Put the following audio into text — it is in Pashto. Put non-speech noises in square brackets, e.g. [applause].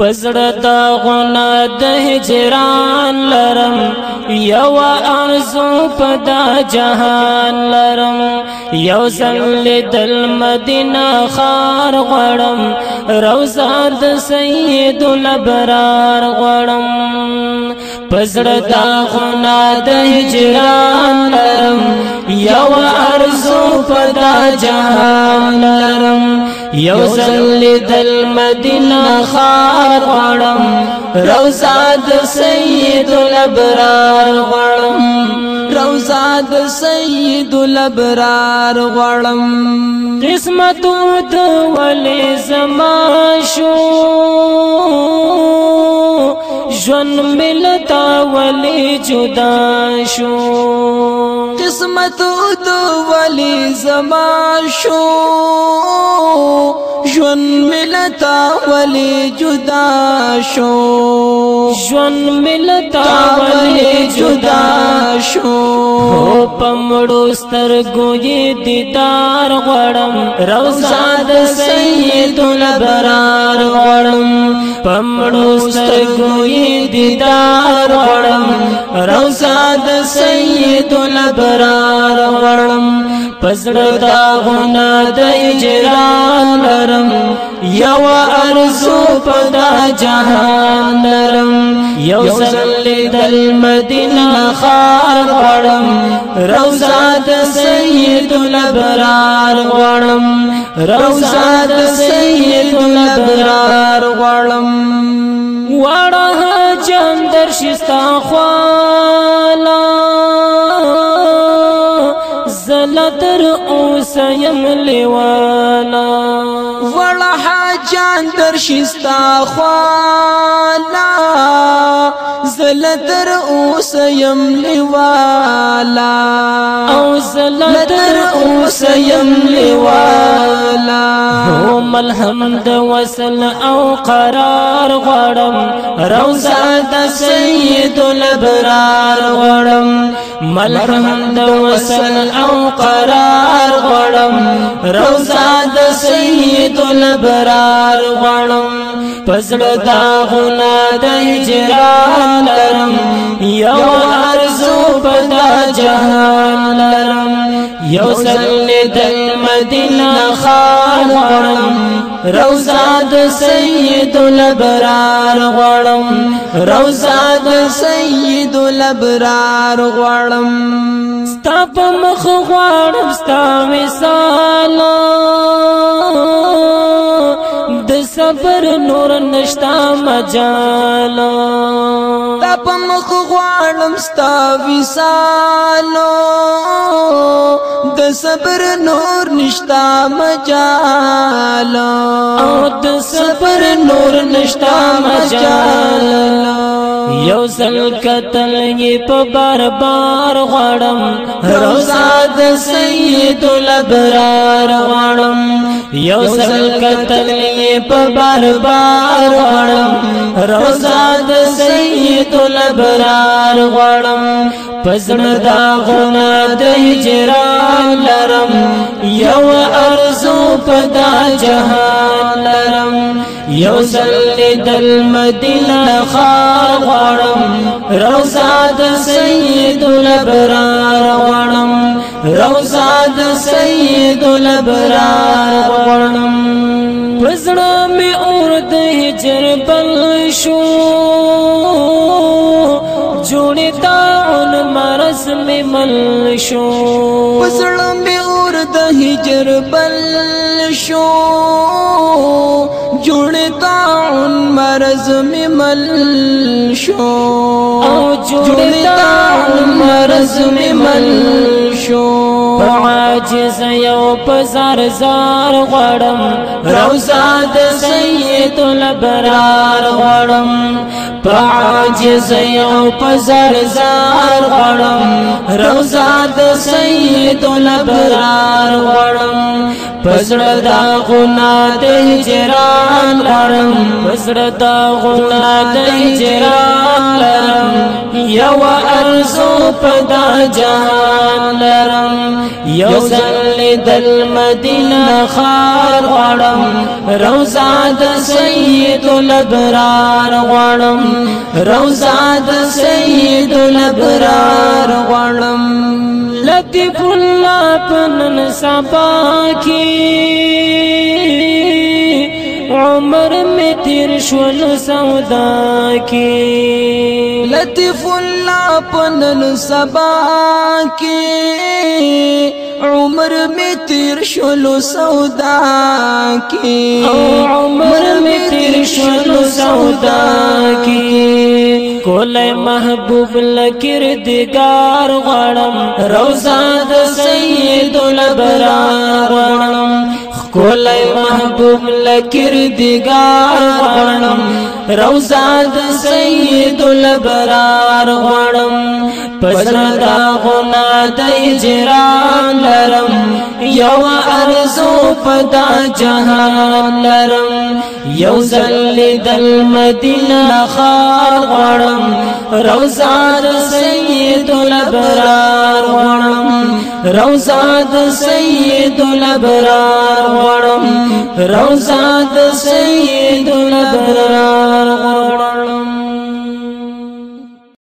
پزړه دا غنا د هجران لرم یو ارزو پدا جهان لرم یو زل دل مدینه خار غړم روزار د سید الابرار غړم پزړه دا غنا د هجران لرم یو ارزو پدا جهان لرم یو زل دل مدینه خار غړم روزاد سید الابرار غړم روزاد سید الابرار غړم قسمت د ولې زما شو ژوند ملتا ولې جدا شو قسمت ولی زما شو ژوند ملتا ولی جدا شو ژوند ملتا ولی جدا شو پمړو سترګو یې دیدار غړم روزاد سید البرار غړم پمړو سترګو یې دیدار غړم روزاد سید البرار غړم پزړه دا غنا د اجرا لرم یو ارزو پدا جهان لرم یو زل دل مدینه خار غړم روزا د سید الابرار غړم روزا د سید الابرار غړم وړه جان درشستا خوالا زلا تر اوس يم لیوانا وړه حاجان شستا خوانا زل تر اوس يم لوالا او زل تر اوس يم لیوالا هم [laughs] الحمد وصل او قرار غړم روزا د سيد الابرار غړم ملحمد وصل قرار غړم روزا د سید البرار غړم پسړ دا غنا د اجرا لرم یو ارزو پدا جهان لرم یو سل د مدینه خان غړم روزا د سید البرار غړم روزا د سید الابرار غړم ستا په مخ غړم ستا وصال د صبر نور نشتا مجال دا په مخ غواړم ستا وسالو د صبر نور نشتا مجال او د صبر نور نشتا مجال یو سل قتل یې په بار بار غړم روزا د سید الابرار غړم یو سل قتل یې په بار بار غړم روزا د سید الابرار غړم پزړه دا غنا د هجران لرم یو ارزو پدا جهان لرم یو سل دل مدینه خار غړم روزا د سید الابرار غړم روزا د سید الابرار غړم پزړه می اور د هجر بل شو عمل شو پسړه مې اور د هجر بل شو جوړ تاون مرز مې مل شو او جوړ تاون مرز مې مل شو عاجز یو پزار زار غړم روزا د سید البرار غړم عاجز یو پزار زار غړم روزا د سید البرار غړم پزړه دا غنا د هجران غړم زړه دا غنا د هجران لرم یو ارزو پدا جهان لرم یو زل دل مدینه خار غړم روزا د سید الابرار غړم روزا د سید الابرار غړم لطیف الله پنن سبا کی عمر می تیر شول سودا کی لطیف الله پنن سبا کی عمر می تیر شول سودا کی او عمر می تیر شول سودا کی کولای محبوب لکر دګار غړم روزا د سید البرار غړم کولای محبوب لکردگار غړم روزا د سید البرار غړم پسر دا غنا د اجران لرم یو ارزو پدا جهان لرم یو زل دل مدینه خار غړم روزا د سید البرار غړم روزا د سید الابرار غړم روزا سید الابرار غړم